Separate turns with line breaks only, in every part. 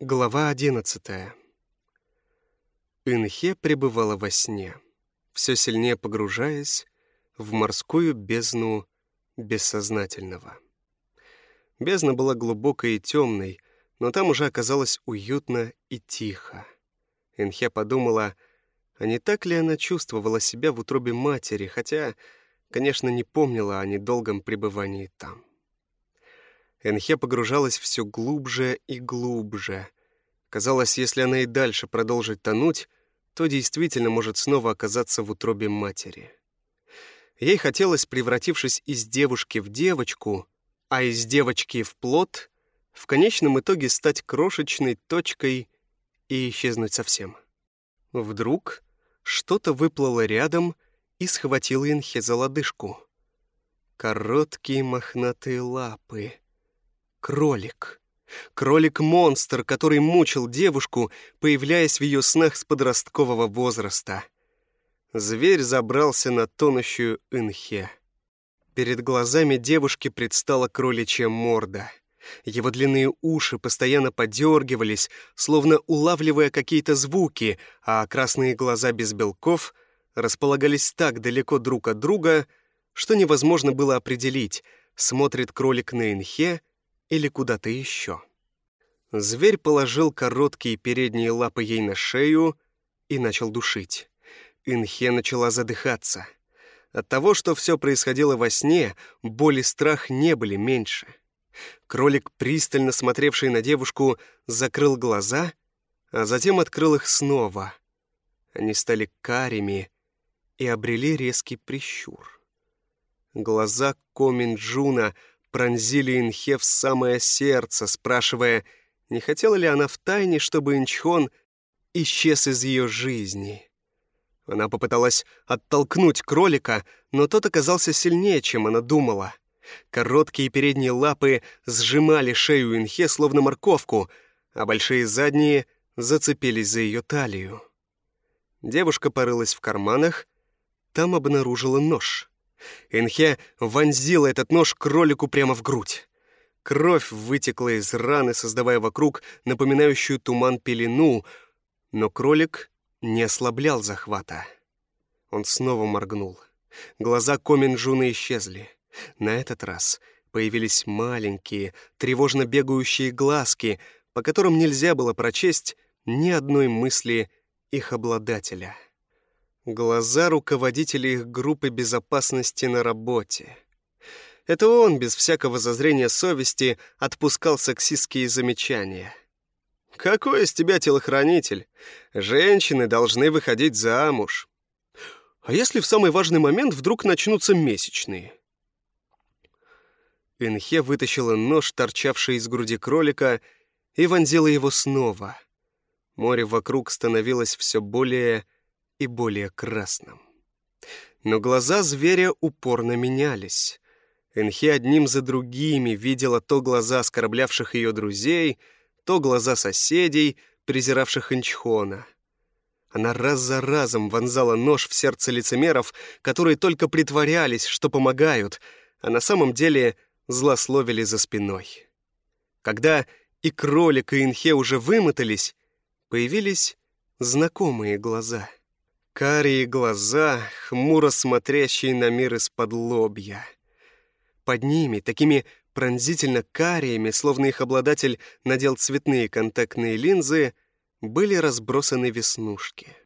Глава одиннадцатая. Инхе пребывала во сне, все сильнее погружаясь в морскую бездну бессознательного. Бездна была глубокой и темной, но там уже оказалось уютно и тихо. Инхе подумала, а не так ли она чувствовала себя в утробе матери, хотя, конечно, не помнила о недолгом пребывании там. Энхе погружалась все глубже и глубже. Казалось, если она и дальше продолжит тонуть, то действительно может снова оказаться в утробе матери. Ей хотелось, превратившись из девушки в девочку, а из девочки в плод, в конечном итоге стать крошечной точкой и исчезнуть совсем. Вдруг что-то выплыло рядом и схватило Инхе за лодыжку. Короткие мохнатые лапы — Кролик. Кролик-монстр, который мучил девушку, появляясь в ее снах с подросткового возраста. Зверь забрался на тонущую инхе. Перед глазами девушки предстала кроличья морда. Его длинные уши постоянно подергивались, словно улавливая какие-то звуки, а красные глаза без белков располагались так далеко друг от друга, что невозможно было определить, смотрит кролик на инхе или куда-то еще. Зверь положил короткие передние лапы ей на шею и начал душить. Инхе начала задыхаться. От того, что все происходило во сне, боль и страх не были меньше. Кролик, пристально смотревший на девушку, закрыл глаза, а затем открыл их снова. Они стали карими и обрели резкий прищур. Глаза Коминджуна пронзили Инхе в самое сердце, спрашивая, не хотела ли она втайне, чтобы Инчхон исчез из ее жизни. Она попыталась оттолкнуть кролика, но тот оказался сильнее, чем она думала. Короткие передние лапы сжимали шею Инхе, словно морковку, а большие задние зацепились за ее талию. Девушка порылась в карманах, там обнаружила нож. Энхе вонзила этот нож кролику прямо в грудь. Кровь вытекла из раны, создавая вокруг напоминающую туман пелену, но кролик не ослаблял захвата. Он снова моргнул. Глаза Коминджуна исчезли. На этот раз появились маленькие, тревожно бегающие глазки, по которым нельзя было прочесть ни одной мысли их обладателя глаза руководителя их группы безопасности на работе. Это он, без всякого зазрения совести, отпускал сексистские замечания. «Какой из тебя телохранитель? Женщины должны выходить замуж. А если в самый важный момент вдруг начнутся месячные?» Инхе вытащила нож, торчавший из груди кролика, и вонзила его снова. Море вокруг становилось все более и более красным. Но глаза зверя упорно менялись. Энхи одним за другими видела то глаза оскорблявших ее друзей, то глаза соседей, презиравших Инчхона. Она раз за разом вонзала нож в сердце лицемеров, которые только притворялись, что помогают, а на самом деле злословили за спиной. Когда и кролик, и Инхе уже вымотались, появились знакомые глаза — Карие глаза, хмуро смотрящие на мир из-под лобья. Под ними, такими пронзительно кариями, словно их обладатель надел цветные контактные линзы, были разбросаны веснушки.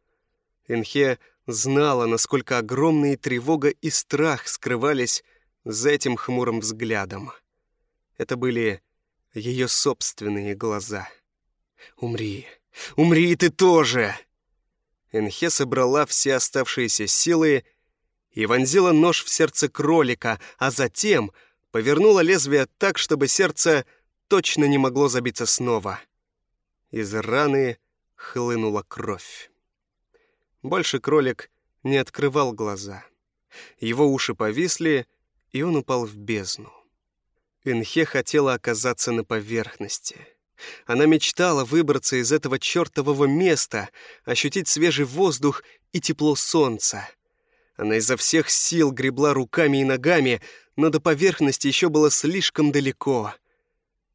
Инхе знала, насколько огромные тревога и страх скрывались за этим хмурым взглядом. Это были ее собственные глаза. «Умри! Умри ты тоже!» Энхе собрала все оставшиеся силы и вонзила нож в сердце кролика, а затем повернула лезвие так, чтобы сердце точно не могло забиться снова. Из раны хлынула кровь. Больше кролик не открывал глаза. Его уши повисли, и он упал в бездну. Энхе хотела оказаться на поверхности — она мечтала выбраться из этого чертового места, ощутить свежий воздух и тепло солнца. Она изо всех сил гребла руками и ногами, но до поверхности еще было слишком далеко.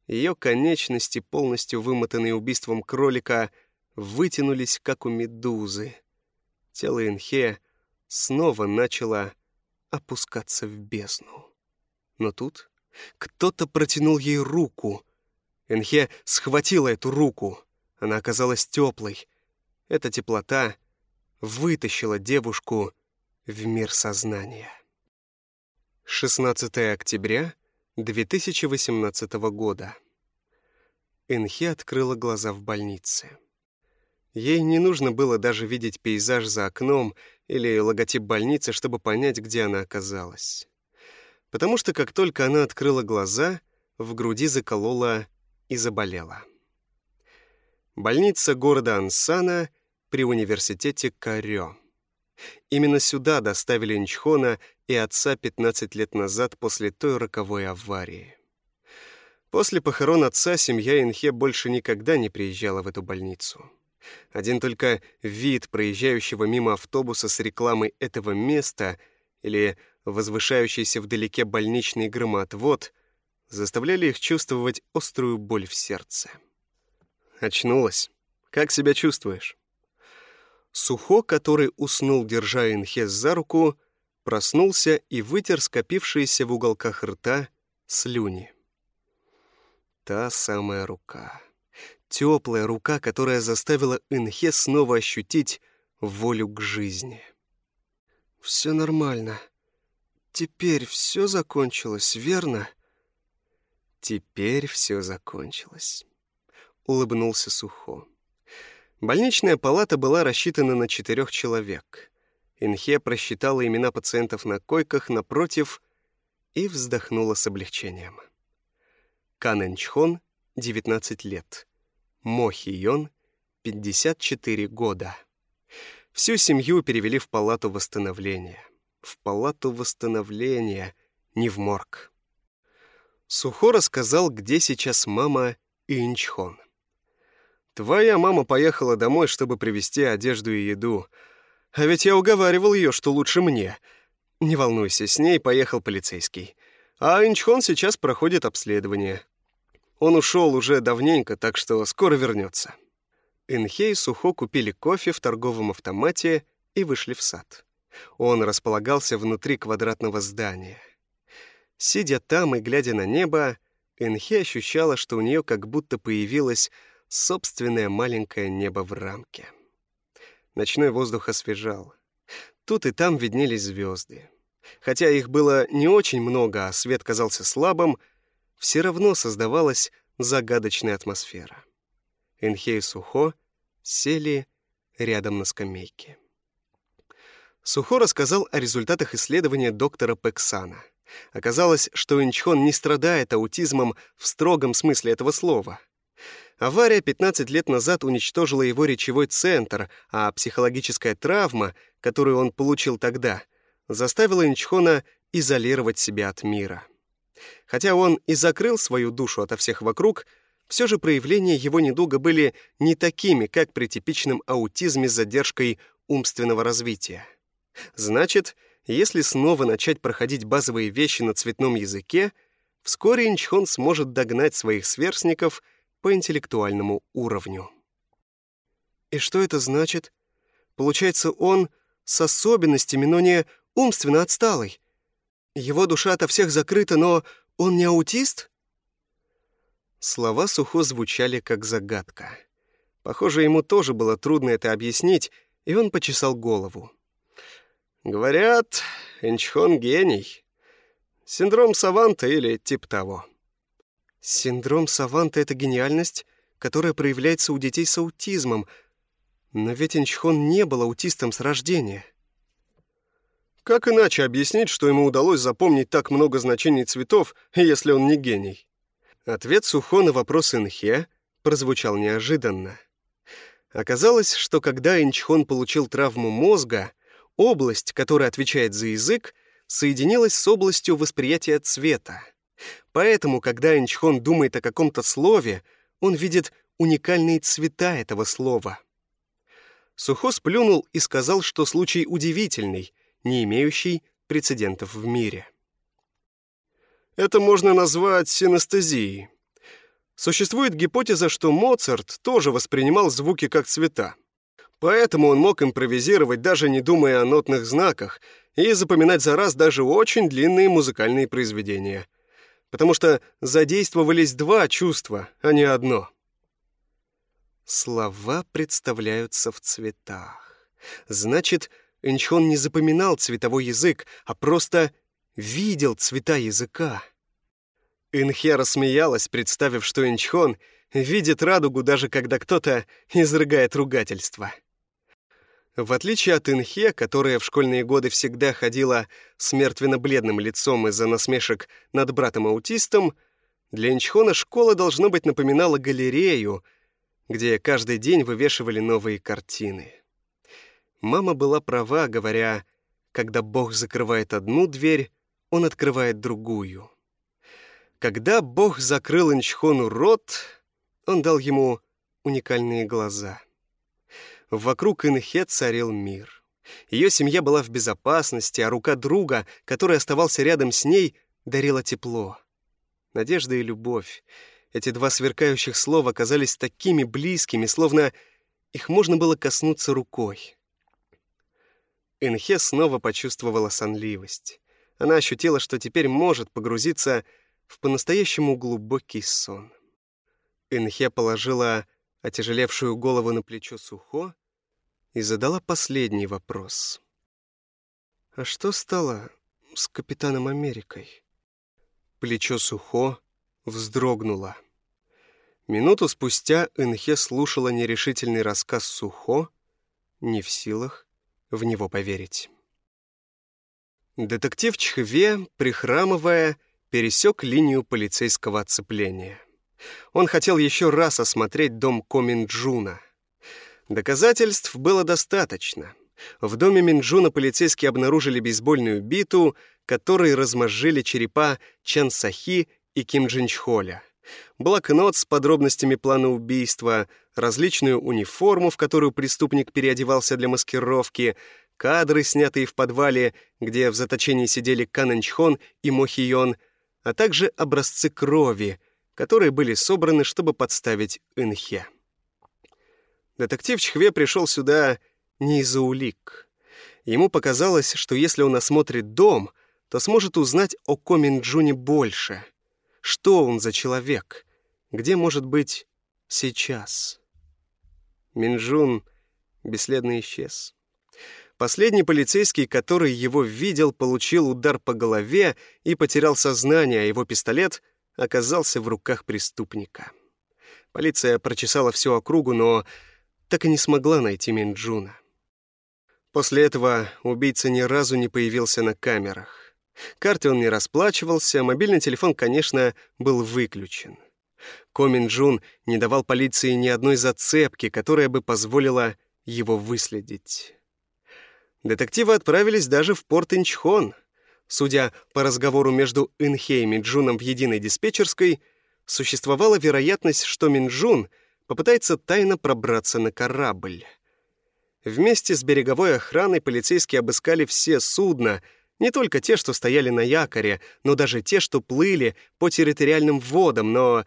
Ее конечности, полностью вымотанные убийством кролика, вытянулись, как у медузы. Тело Инхе снова начало опускаться в бездну. Но тут кто-то протянул ей руку. Энхе схватила эту руку. Она оказалась теплой. Эта теплота вытащила девушку в мир сознания. 16 октября 2018 года. Энхе открыла глаза в больнице. Ей не нужно было даже видеть пейзаж за окном или логотип больницы, чтобы понять, где она оказалась. Потому что как только она открыла глаза, в груди заколола и заболела. Больница города Ансана при университете Карё. Именно сюда доставили Нчхона и отца 15 лет назад после той роковой аварии. После похорон отца семья Инхе больше никогда не приезжала в эту больницу. Один только вид проезжающего мимо автобуса с рекламой этого места или возвышающийся вдалеке больничный громоотвод заставляли их чувствовать острую боль в сердце. Очнулась. Как себя чувствуешь? Сухо, который уснул, держа Инхес за руку, проснулся и вытер скопившиеся в уголках рта слюни. Та самая рука. Теплая рука, которая заставила Инхе снова ощутить волю к жизни. «Все нормально. Теперь все закончилось, верно?» «Теперь все закончилось», — улыбнулся Сухо. Больничная палата была рассчитана на четырех человек. Инхе просчитала имена пациентов на койках напротив и вздохнула с облегчением. Кан Энчхон, 19 лет. Мо Хион, 54 года. Всю семью перевели в палату восстановления. В палату восстановления, не в морг. Сухо рассказал, где сейчас мама Инчхон. Твоя мама поехала домой, чтобы привезти одежду и еду. А ведь я уговаривал ее, что лучше мне. Не волнуйся, с ней поехал полицейский. А Инчхон сейчас проходит обследование. Он ушел уже давненько, так что скоро вернется. Инхей и Сухо купили кофе в торговом автомате и вышли в сад. Он располагался внутри квадратного здания. Сидя там и глядя на небо, Энхе ощущала, что у нее как будто появилась собственное маленькое небо в рамке. Ночной воздух освежал. Тут и там виднелись звезды. Хотя их было не очень много, а свет казался слабым, все равно создавалась загадочная атмосфера. Энхе и Сухо сели рядом на скамейке. Сухо рассказал о результатах исследования доктора Пексана. Оказалось, что Инчхон не страдает аутизмом в строгом смысле этого слова. Авария 15 лет назад уничтожила его речевой центр, а психологическая травма, которую он получил тогда, заставила Инчхона изолировать себя от мира. Хотя он и закрыл свою душу ото всех вокруг, все же проявления его недуга были не такими, как при типичном аутизме с задержкой умственного развития. Значит, если снова начать проходить базовые вещи на цветном языке, вскоре Инчхон сможет догнать своих сверстников — по интеллектуальному уровню. И что это значит? Получается, он с особенностями, но не умственно отсталый. Его душа ото всех закрыта, но он не аутист? Слова Сухо звучали как загадка. Похоже, ему тоже было трудно это объяснить, и он почесал голову. Говорят, Инчхон гений. Синдром Саванта или тип того. Синдром Саванта — это гениальность, которая проявляется у детей с аутизмом. Но ведь Инчхон не был аутистом с рождения. Как иначе объяснить, что ему удалось запомнить так много значений цветов, если он не гений? Ответ Сухо на вопрос Инхе прозвучал неожиданно. Оказалось, что когда Инчхон получил травму мозга, область, которая отвечает за язык, соединилась с областью восприятия цвета. Поэтому, когда Инчхон думает о каком-то слове, он видит уникальные цвета этого слова. Сухо сплюнул и сказал, что случай удивительный, не имеющий прецедентов в мире. Это можно назвать синестезией. Существует гипотеза, что Моцарт тоже воспринимал звуки как цвета. Поэтому он мог импровизировать, даже не думая о нотных знаках, и запоминать за раз даже очень длинные музыкальные произведения. Потому что задействовались два чувства, а не одно. Слова представляются в цветах. Значит, Инчхон не запоминал цветовой язык, а просто видел цвета языка. Инхе рассмеялась, представив, что Инчхон видит радугу, даже когда кто-то изрыгает ругательство. В отличие от Инхе, которая в школьные годы всегда ходила с мертвенно-бледным лицом из-за насмешек над братом-аутистом, для Инчхона школа, должно быть, напоминала галерею, где каждый день вывешивали новые картины. Мама была права, говоря, когда Бог закрывает одну дверь, он открывает другую. Когда Бог закрыл Инчхону рот, он дал ему уникальные глаза. Вокруг Инхе царил мир. Ее семья была в безопасности, а рука друга, который оставался рядом с ней, дарила тепло. Надежда и любовь. Эти два сверкающих слова казались такими близкими, словно их можно было коснуться рукой. Инхе снова почувствовала сонливость. Она ощутила, что теперь может погрузиться в по-настоящему глубокий сон. Инхе положила отяжелевшую голову на плечо Сухо и задала последний вопрос. «А что стало с капитаном Америкой?» Плечо Сухо вздрогнуло. Минуту спустя Инхе слушала нерешительный рассказ Сухо, не в силах в него поверить. Детектив Чхве, прихрамывая, пересек линию полицейского оцепления. Он хотел еще раз осмотреть дом Коминджуна. Доказательств было достаточно. В доме Минджуна полицейские обнаружили бейсбольную биту, которой размозжили черепа Чан Сахи и Ким Джинчхоля. Блокнот с подробностями плана убийства, различную униформу, в которую преступник переодевался для маскировки, кадры, снятые в подвале, где в заточении сидели Кананчхон и Мохион, а также образцы крови, которые были собраны, чтобы подставить Инхе. Детектив Чхве пришел сюда не из-за улик. Ему показалось, что если он осмотрит дом, то сможет узнать о Коминджуне больше. Что он за человек? Где может быть сейчас? Минджун бесследно исчез. Последний полицейский, который его видел, получил удар по голове и потерял сознание, а его пистолет оказался в руках преступника. Полиция прочесала всю округу, но так и не смогла найти Минджуна. После этого убийца ни разу не появился на камерах. Карты он не расплачивался, мобильный телефон, конечно, был выключен. Комин Джун не давал полиции ни одной зацепки, которая бы позволила его выследить. Детективы отправились даже в порт Инчхон. Судя по разговору между Инхе и Минджуном в единой диспетчерской, существовала вероятность, что Минджун попытается тайно пробраться на корабль. Вместе с береговой охраной полицейские обыскали все судна, не только те, что стояли на якоре, но даже те, что плыли по территориальным водам, но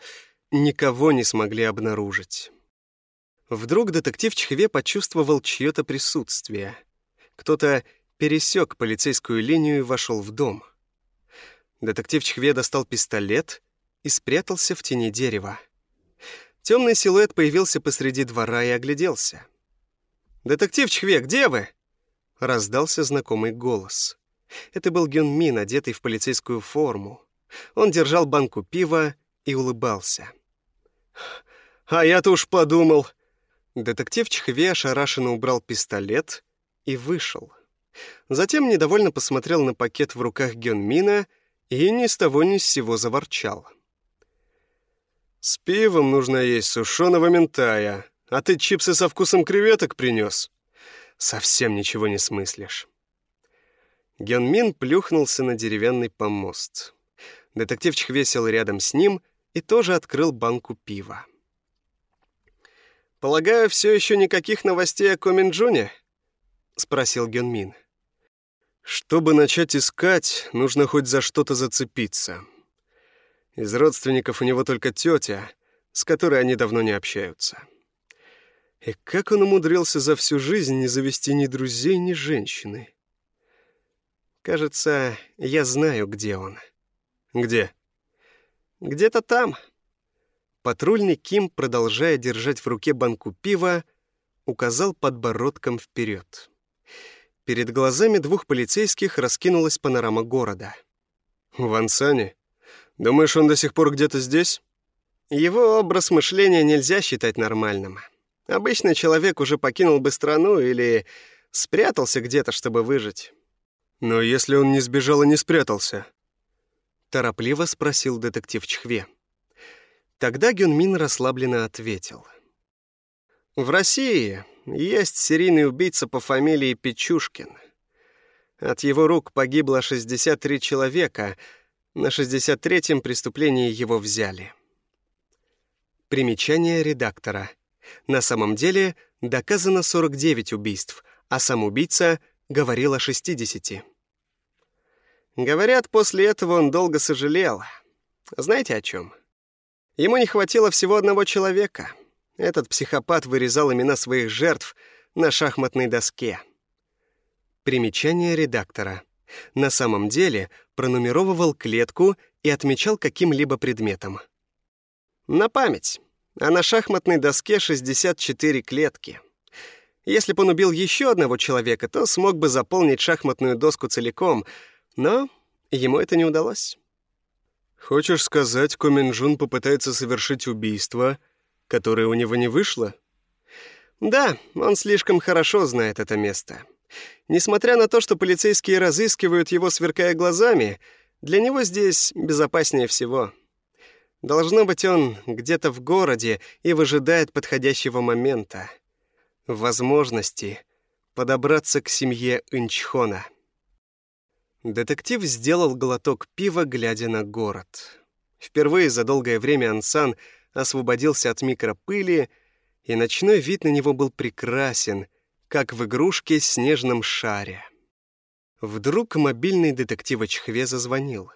никого не смогли обнаружить. Вдруг детектив Чхве почувствовал чье-то присутствие — кто-то пересек полицейскую линию и вошел в дом. Детектив Чхве достал пистолет и спрятался в тени дерева. Темный силуэт появился посреди двора и огляделся. «Детектив Чхве, где вы?» Раздался знакомый голос. Это был Гюн Мин, одетый в полицейскую форму. Он держал банку пива и улыбался. «А я-то уж подумал!» Детектив Чхве ошарашенно убрал пистолет и вышел. Затем недовольно посмотрел на пакет в руках Гёнмина и ни с того ни с сего заворчал. «С пивом нужно есть сушеного ментая, а ты чипсы со вкусом креветок принес. Совсем ничего не смыслишь». Гёнмин плюхнулся на деревянный помост. Детективчик весел рядом с ним и тоже открыл банку пива. «Полагаю, все еще никаких новостей о Коминджуне?» — спросил Гюнмин. «Чтобы начать искать, нужно хоть за что-то зацепиться. Из родственников у него только тетя, с которой они давно не общаются. И как он умудрился за всю жизнь не завести ни друзей, ни женщины? Кажется, я знаю, где он. Где? Где-то там. Патрульный Ким, продолжая держать в руке банку пива, указал подбородком вперед. Перед глазами двух полицейских раскинулась панорама города. «Ван Сани? Думаешь, он до сих пор где-то здесь?» Его образ мышления нельзя считать нормальным. Обычный человек уже покинул бы страну или спрятался где-то, чтобы выжить. Но если он не сбежал и не спрятался? Торопливо спросил детектив Чхве. Тогда Гюнмин расслабленно ответил. В России есть серийный убийца по фамилии Печушкин. От его рук погибло 63 человека, на 63-м преступлении его взяли. Примечание редактора. На самом деле доказано 49 убийств, а сам убийца говорил о 60. Говорят, после этого он долго сожалел. Знаете о чем? Ему не хватило всего одного человека. Этот психопат вырезал имена своих жертв на шахматной доске. Примечание редактора. На самом деле пронумеровывал клетку и отмечал каким-либо предметом. На память. А на шахматной доске 64 клетки. Если бы он убил еще одного человека, то смог бы заполнить шахматную доску целиком, но ему это не удалось. Хочешь сказать, Коминджун попытается совершить убийство, которое у него не вышло? Да, он слишком хорошо знает это место. Несмотря на то, что полицейские разыскивают его, сверкая глазами, для него здесь безопаснее всего. Должно быть, он где-то в городе и выжидает подходящего момента. Возможности подобраться к семье Инчхона. Детектив сделал глоток пива, глядя на город. Впервые за долгое время Ансан освободился от микропыли, и ночной вид на него был прекрасен, как в игрушке снежном шаре. Вдруг мобильный детектива Чхве зазвонил.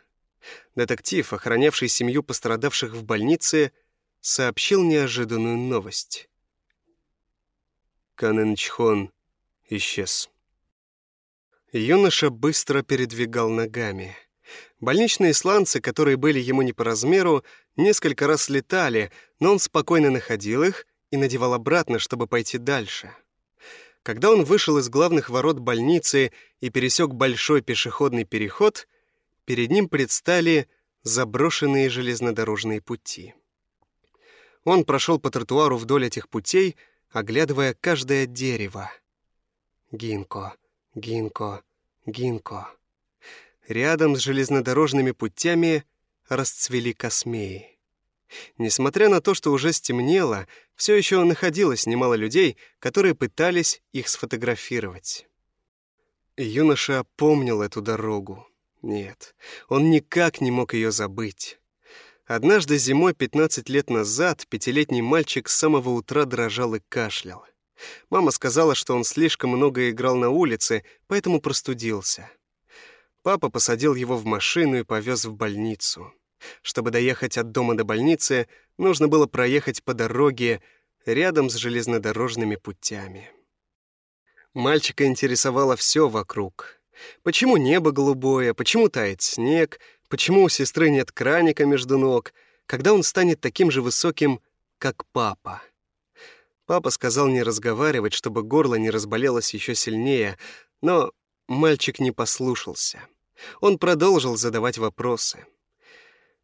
Детектив, охранявший семью пострадавших в больнице, сообщил неожиданную новость. Канэн Чхон исчез. Юноша быстро передвигал ногами. Больничные сланцы, которые были ему не по размеру, несколько раз летали, но он спокойно находил их и надевал обратно, чтобы пойти дальше. Когда он вышел из главных ворот больницы и пересек большой пешеходный переход, перед ним предстали заброшенные железнодорожные пути. Он прошел по тротуару вдоль этих путей, оглядывая каждое дерево. Гинко, гинко, гинко. Рядом с железнодорожными путями расцвели космеи. Несмотря на то, что уже стемнело, все еще находилось немало людей, которые пытались их сфотографировать. Юноша помнил эту дорогу. Нет, он никак не мог ее забыть. Однажды зимой 15 лет назад пятилетний мальчик с самого утра дрожал и кашлял. Мама сказала, что он слишком много играл на улице, поэтому простудился. Папа посадил его в машину и повез в больницу. Чтобы доехать от дома до больницы, нужно было проехать по дороге рядом с железнодорожными путями. Мальчика интересовало все вокруг. Почему небо голубое, почему тает снег, почему у сестры нет краника между ног, когда он станет таким же высоким, как папа. Папа сказал не разговаривать, чтобы горло не разболелось еще сильнее, но мальчик не послушался. Он продолжил задавать вопросы.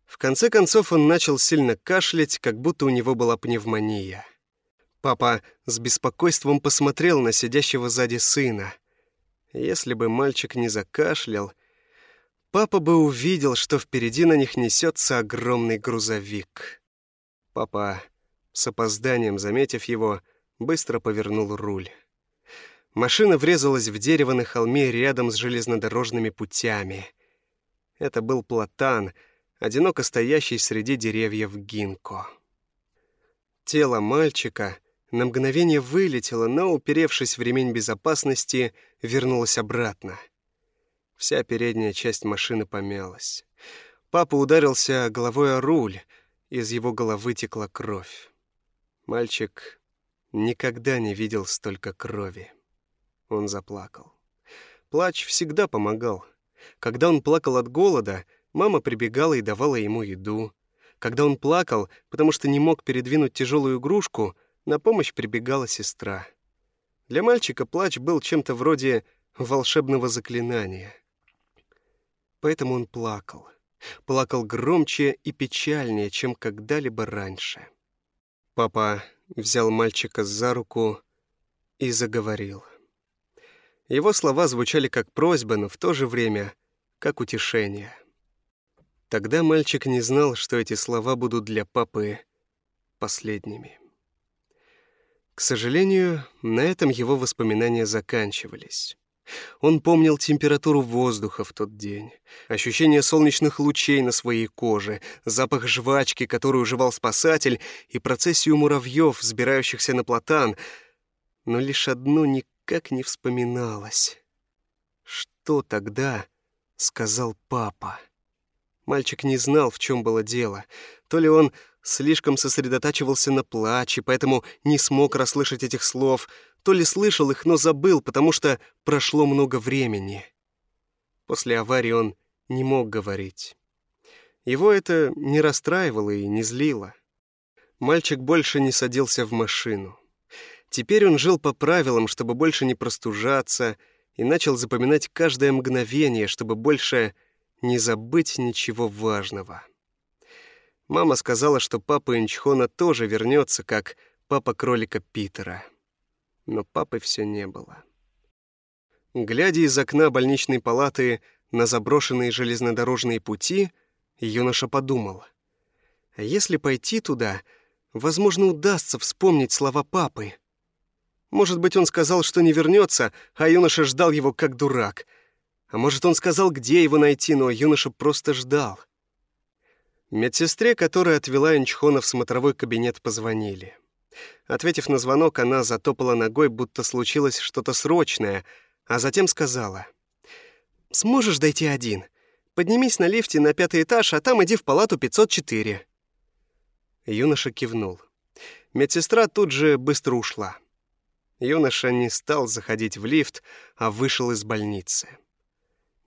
В конце концов он начал сильно кашлять, как будто у него была пневмония. Папа с беспокойством посмотрел на сидящего сзади сына. Если бы мальчик не закашлял, папа бы увидел, что впереди на них несется огромный грузовик. Папа, с опозданием заметив его, быстро повернул руль. Машина врезалась в дерево на холме рядом с железнодорожными путями. Это был платан — одиноко стоящий среди деревьев гинко. Тело мальчика на мгновение вылетело, но, уперевшись в ремень безопасности, вернулось обратно. Вся передняя часть машины помялась. Папа ударился головой о руль, из его головы текла кровь. Мальчик никогда не видел столько крови. Он заплакал. Плач всегда помогал. Когда он плакал от голода, мама прибегала и давала ему еду. Когда он плакал, потому что не мог передвинуть тяжелую игрушку, на помощь прибегала сестра. Для мальчика плач был чем-то вроде волшебного заклинания. Поэтому он плакал. Плакал громче и печальнее, чем когда-либо раньше. Папа взял мальчика за руку и заговорил. Его слова звучали как просьба, но в то же время как утешение. Тогда мальчик не знал, что эти слова будут для папы последними. К сожалению, на этом его воспоминания заканчивались. Он помнил температуру воздуха в тот день, ощущение солнечных лучей на своей коже, запах жвачки, которую жевал спасатель, и процессию муравьев, взбирающихся на платан. Но лишь одно никак не вспоминалось. Что тогда сказал папа? Мальчик не знал, в чем было дело. То ли он слишком сосредотачивался на плаче, поэтому не смог расслышать этих слов, то ли слышал их, но забыл, потому что прошло много времени. После аварии он не мог говорить. Его это не расстраивало и не злило. Мальчик больше не садился в машину. Теперь он жил по правилам, чтобы больше не простужаться, и начал запоминать каждое мгновение, чтобы больше не забыть ничего важного. Мама сказала, что папа Инчхона тоже вернется, как папа кролика Питера. Но папы все не было. Глядя из окна больничной палаты на заброшенные железнодорожные пути, юноша подумал, а если пойти туда, возможно, удастся вспомнить слова папы. Может быть, он сказал, что не вернется, а юноша ждал его как дурак — а может, он сказал, где его найти, но юноша просто ждал. Медсестре, которая отвела Инчхона в смотровой кабинет, позвонили. Ответив на звонок, она затопала ногой, будто случилось что-то срочное, а затем сказала. «Сможешь дойти один? Поднимись на лифте на пятый этаж, а там иди в палату 504». Юноша кивнул. Медсестра тут же быстро ушла. Юноша не стал заходить в лифт, а вышел из больницы.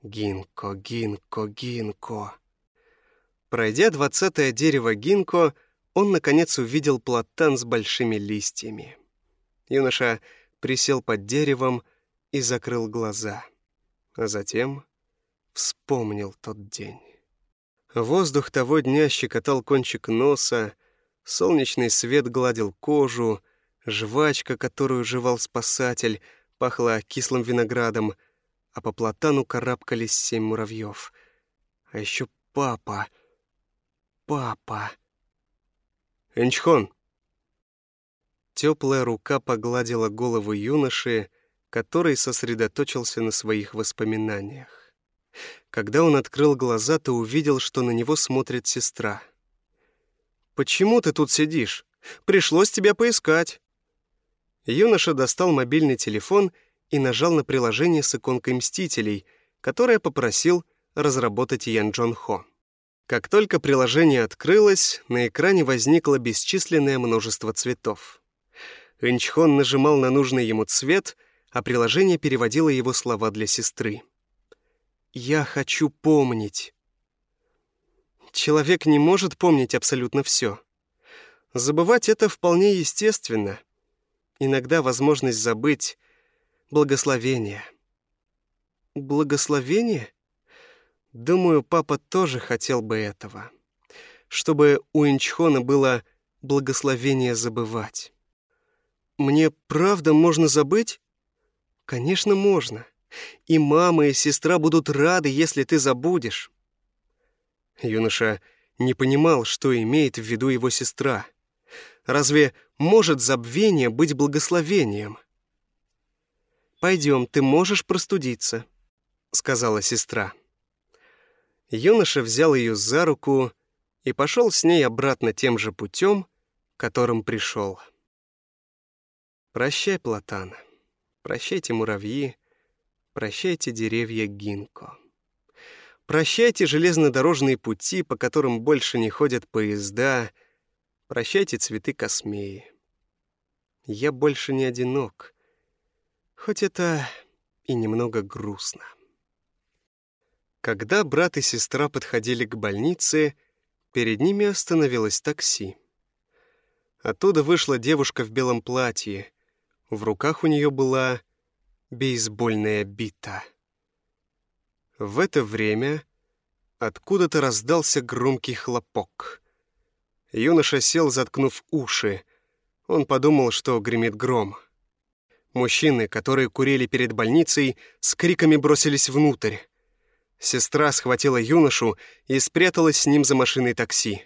Гинко, гинко, гинко. Пройдя двадцатое дерево гинко, он, наконец, увидел платан с большими листьями. Юноша присел под деревом и закрыл глаза. А затем вспомнил тот день. Воздух того дня щекотал кончик носа, солнечный свет гладил кожу, жвачка, которую жевал спасатель, пахла кислым виноградом — а по платану карабкались семь муравьев. А еще папа. Папа. Энчхон. Теплая рука погладила голову юноши, который сосредоточился на своих воспоминаниях. Когда он открыл глаза, то увидел, что на него смотрит сестра. «Почему ты тут сидишь? Пришлось тебя поискать». Юноша достал мобильный телефон и нажал на приложение с иконкой «Мстителей», которое попросил разработать Ян Джон Хо. Как только приложение открылось, на экране возникло бесчисленное множество цветов. Инчхон нажимал на нужный ему цвет, а приложение переводило его слова для сестры. «Я хочу помнить». Человек не может помнить абсолютно все. Забывать это вполне естественно. Иногда возможность забыть благословение. Благословение? Думаю, папа тоже хотел бы этого. Чтобы у Инчхона было благословение забывать. Мне правда можно забыть? Конечно, можно. И мама, и сестра будут рады, если ты забудешь. Юноша не понимал, что имеет в виду его сестра. Разве может забвение быть благословением? «Пойдем, ты можешь простудиться», — сказала сестра. Юноша взял ее за руку и пошел с ней обратно тем же путем, которым пришел. Прощай, Платан, прощайте, муравьи, прощайте, деревья гинко. Прощайте железнодорожные пути, по которым больше не ходят поезда. Прощайте цветы космеи. Я больше не одинок. Хоть это и немного грустно. Когда брат и сестра подходили к больнице, перед ними остановилось такси. Оттуда вышла девушка в белом платье. В руках у нее была бейсбольная бита. В это время откуда-то раздался громкий хлопок. Юноша сел, заткнув уши. Он подумал, что гремит гром. Мужчины, которые курили перед больницей, с криками бросились внутрь. Сестра схватила юношу и спряталась с ним за машиной такси.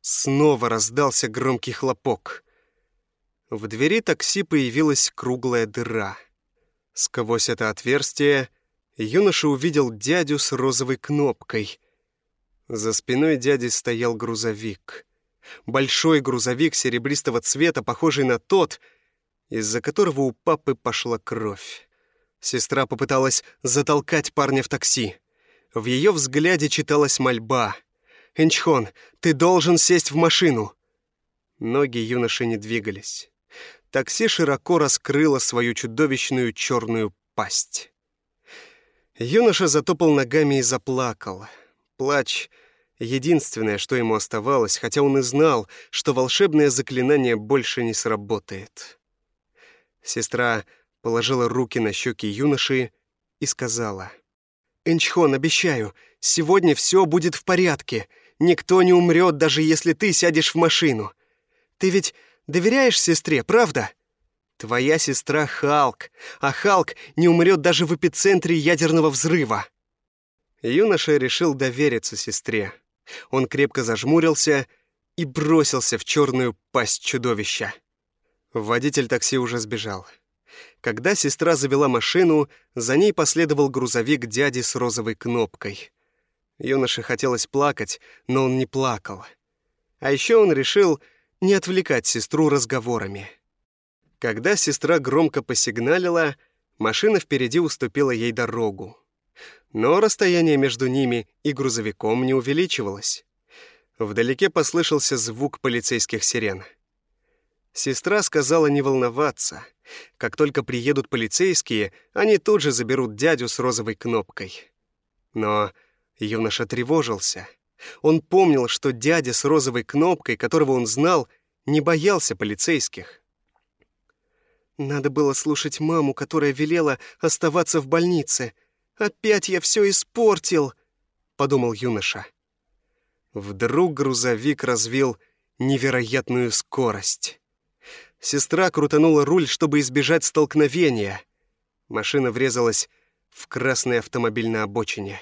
Снова раздался громкий хлопок. В двери такси появилась круглая дыра. Сквозь это отверстие юноша увидел дядю с розовой кнопкой. За спиной дяди стоял грузовик. Большой грузовик серебристого цвета, похожий на тот, из-за которого у папы пошла кровь. Сестра попыталась затолкать парня в такси. В ее взгляде читалась мольба. «Энчхон, ты должен сесть в машину!» Ноги юноши не двигались. Такси широко раскрыло свою чудовищную черную пасть. Юноша затопал ногами и заплакал. Плач — единственное, что ему оставалось, хотя он и знал, что волшебное заклинание больше не сработает. Сестра положила руки на щеки юноши и сказала. «Энчхон, обещаю, сегодня все будет в порядке. Никто не умрет, даже если ты сядешь в машину. Ты ведь доверяешь сестре, правда?» Твоя сестра Халк, а Халк не умрет даже в эпицентре ядерного взрыва. Юноша решил довериться сестре. Он крепко зажмурился и бросился в черную пасть чудовища. Водитель такси уже сбежал. Когда сестра завела машину, за ней последовал грузовик дяди с розовой кнопкой. Юноше хотелось плакать, но он не плакал. А еще он решил не отвлекать сестру разговорами. Когда сестра громко посигналила, машина впереди уступила ей дорогу. Но расстояние между ними и грузовиком не увеличивалось. Вдалеке послышался звук полицейских сирен. Сестра сказала не волноваться. Как только приедут полицейские, они тут же заберут дядю с розовой кнопкой. Но юноша тревожился. Он помнил, что дядя с розовой кнопкой, которого он знал, не боялся полицейских. Надо было слушать маму, которая велела оставаться в больнице. Опять я все испортил, подумал юноша. Вдруг грузовик развил невероятную скорость. Сестра крутанула руль, чтобы избежать столкновения. Машина врезалась в красный автомобиль на обочине.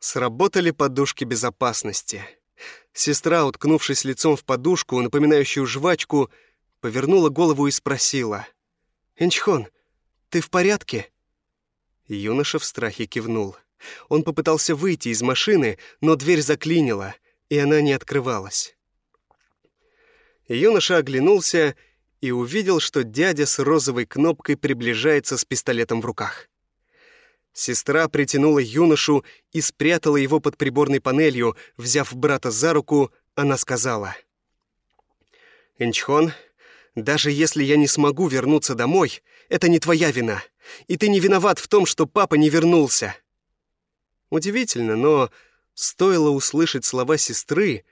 Сработали подушки безопасности. Сестра, уткнувшись лицом в подушку, напоминающую жвачку, повернула голову и спросила. «Энчхон, ты в порядке?» Юноша в страхе кивнул. Он попытался выйти из машины, но дверь заклинила, и она не открывалась. Юноша оглянулся и увидел, что дядя с розовой кнопкой приближается с пистолетом в руках. Сестра притянула юношу и спрятала его под приборной панелью. Взяв брата за руку, она сказала. «Энчхон, даже если я не смогу вернуться домой, это не твоя вина. И ты не виноват в том, что папа не вернулся. Удивительно, но стоило услышать слова сестры,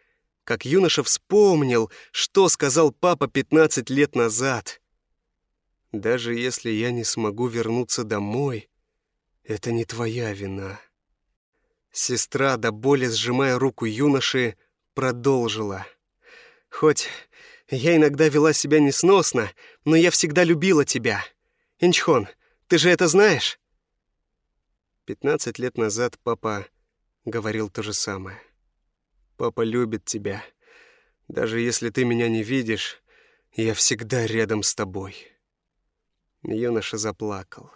как юноша вспомнил, что сказал папа 15 лет назад. Даже если я не смогу вернуться домой, это не твоя вина. Сестра, до боли сжимая руку юноши, продолжила. Хоть я иногда вела себя несносно, но я всегда любила тебя. Инчхон, ты же это знаешь?» Пятнадцать лет назад папа говорил то же самое. «Папа любит тебя. Даже если ты меня не видишь, я всегда рядом с тобой». Юноша заплакал.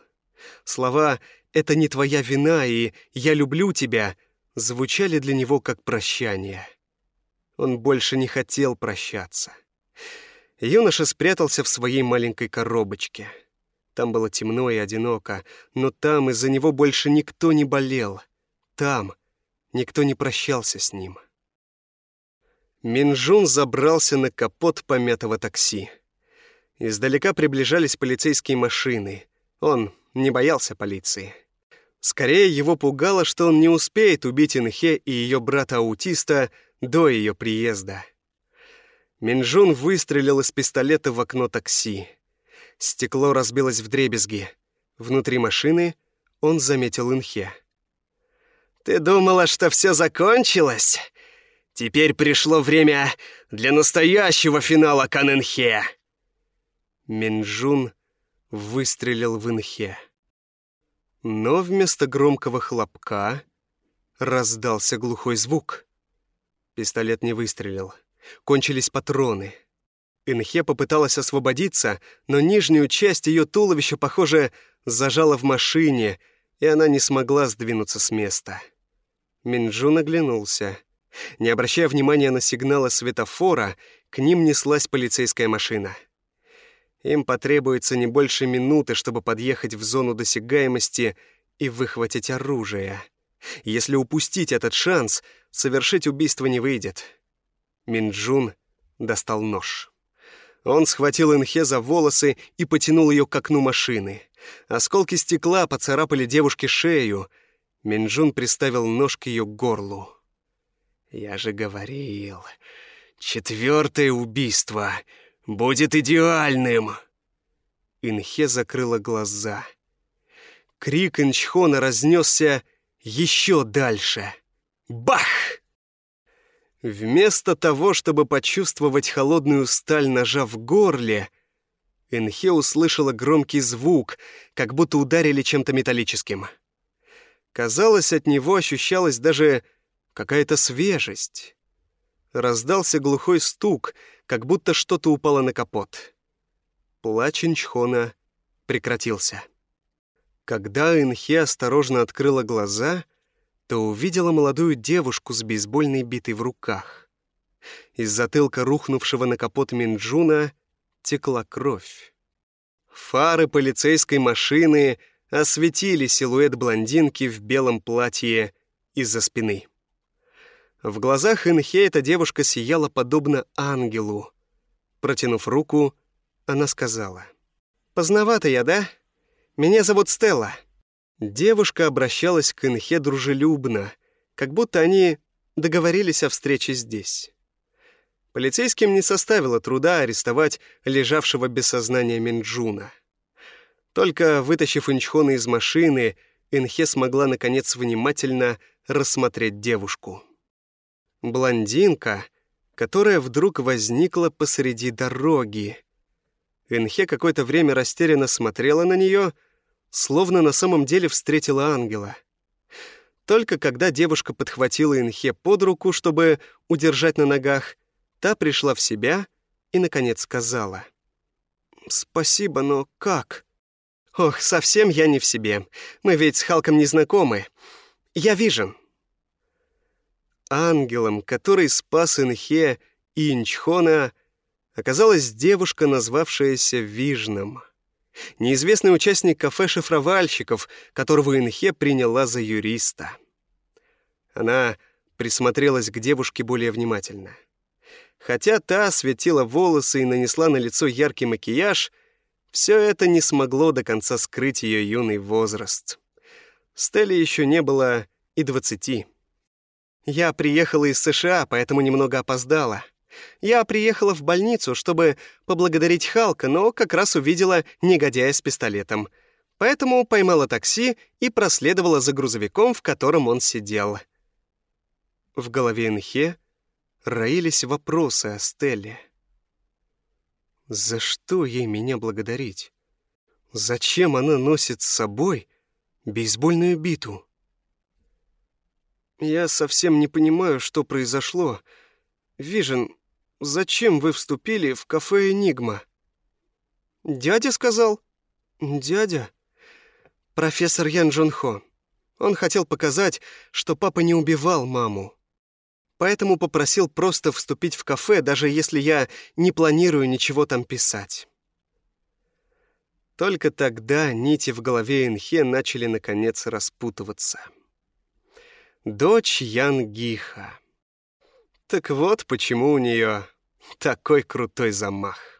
Слова «это не твоя вина» и «я люблю тебя» звучали для него как прощание. Он больше не хотел прощаться. Юноша спрятался в своей маленькой коробочке. Там было темно и одиноко, но там из-за него больше никто не болел. Там никто не прощался с ним. Минжун забрался на капот помятого такси. Издалека приближались полицейские машины. Он не боялся полиции. Скорее его пугало, что он не успеет убить Инхе и ее брата-аутиста до ее приезда. Минжун выстрелил из пистолета в окно такси. Стекло разбилось в дребезги. Внутри машины он заметил Инхе. «Ты думала, что все закончилось? Теперь пришло время для настоящего финала Канэнхе!» Минджун выстрелил в Инхе. Но вместо громкого хлопка раздался глухой звук. Пистолет не выстрелил. Кончились патроны. Инхе попыталась освободиться, но нижнюю часть ее туловища, похоже, зажала в машине, и она не смогла сдвинуться с места. Минджун оглянулся. Не обращая внимания на сигналы светофора, к ним неслась полицейская машина. Им потребуется не больше минуты, чтобы подъехать в зону досягаемости и выхватить оружие. Если упустить этот шанс, совершить убийство не выйдет. Минджун достал нож. Он схватил Инхе за волосы и потянул ее к окну машины. Осколки стекла поцарапали девушке шею. Минджун приставил нож к ее горлу. «Я же говорил, четвертое убийство будет идеальным!» Инхе закрыла глаза. Крик Инчхона разнесся еще дальше. Бах! Вместо того, чтобы почувствовать холодную сталь ножа в горле, Инхе услышала громкий звук, как будто ударили чем-то металлическим. Казалось, от него ощущалась даже какая-то свежесть. Раздался глухой стук, как будто что-то упало на капот. Плач Инчхона прекратился. Когда Инхе осторожно открыла глаза — то увидела молодую девушку с бейсбольной битой в руках. Из затылка рухнувшего на капот Минджуна текла кровь. Фары полицейской машины осветили силуэт блондинки в белом платье из-за спины. В глазах Инхе эта девушка сияла подобно ангелу. Протянув руку, она сказала. «Поздновато я, да? Меня зовут Стелла. Девушка обращалась к Инхе дружелюбно, как будто они договорились о встрече здесь. Полицейским не составило труда арестовать лежавшего без сознания Минджуна. Только вытащив Инчхона из машины, Инхе смогла, наконец, внимательно рассмотреть девушку. Блондинка, которая вдруг возникла посреди дороги. Инхе какое-то время растерянно смотрела на нее — словно на самом деле встретила ангела. Только когда девушка подхватила Инхе под руку, чтобы удержать на ногах, та пришла в себя и, наконец, сказала. «Спасибо, но как?» «Ох, совсем я не в себе. Мы ведь с Халком не знакомы. Я Вижен». Ангелом, который спас Инхе и Инчхона, оказалась девушка, назвавшаяся Вижном — неизвестный участник кафе шифровальщиков, которого Инхе приняла за юриста. Она присмотрелась к девушке более внимательно. Хотя та осветила волосы и нанесла на лицо яркий макияж, все это не смогло до конца скрыть ее юный возраст. Стелле еще не было и двадцати. «Я приехала из США, поэтому немного опоздала», я приехала в больницу, чтобы поблагодарить Халка, но как раз увидела негодяя с пистолетом. Поэтому поймала такси и проследовала за грузовиком, в котором он сидел. В голове Энхе роились вопросы о Стелле. За что ей меня благодарить? Зачем она носит с собой бейсбольную биту? Я совсем не понимаю, что произошло. Вижен, зачем вы вступили в кафе «Энигма»?» «Дядя сказал». «Дядя?» «Профессор Ян Джон Хо. Он хотел показать, что папа не убивал маму. Поэтому попросил просто вступить в кафе, даже если я не планирую ничего там писать». Только тогда нити в голове Энхе начали наконец распутываться. Дочь Янгиха. Так вот почему у нее такой крутой замах.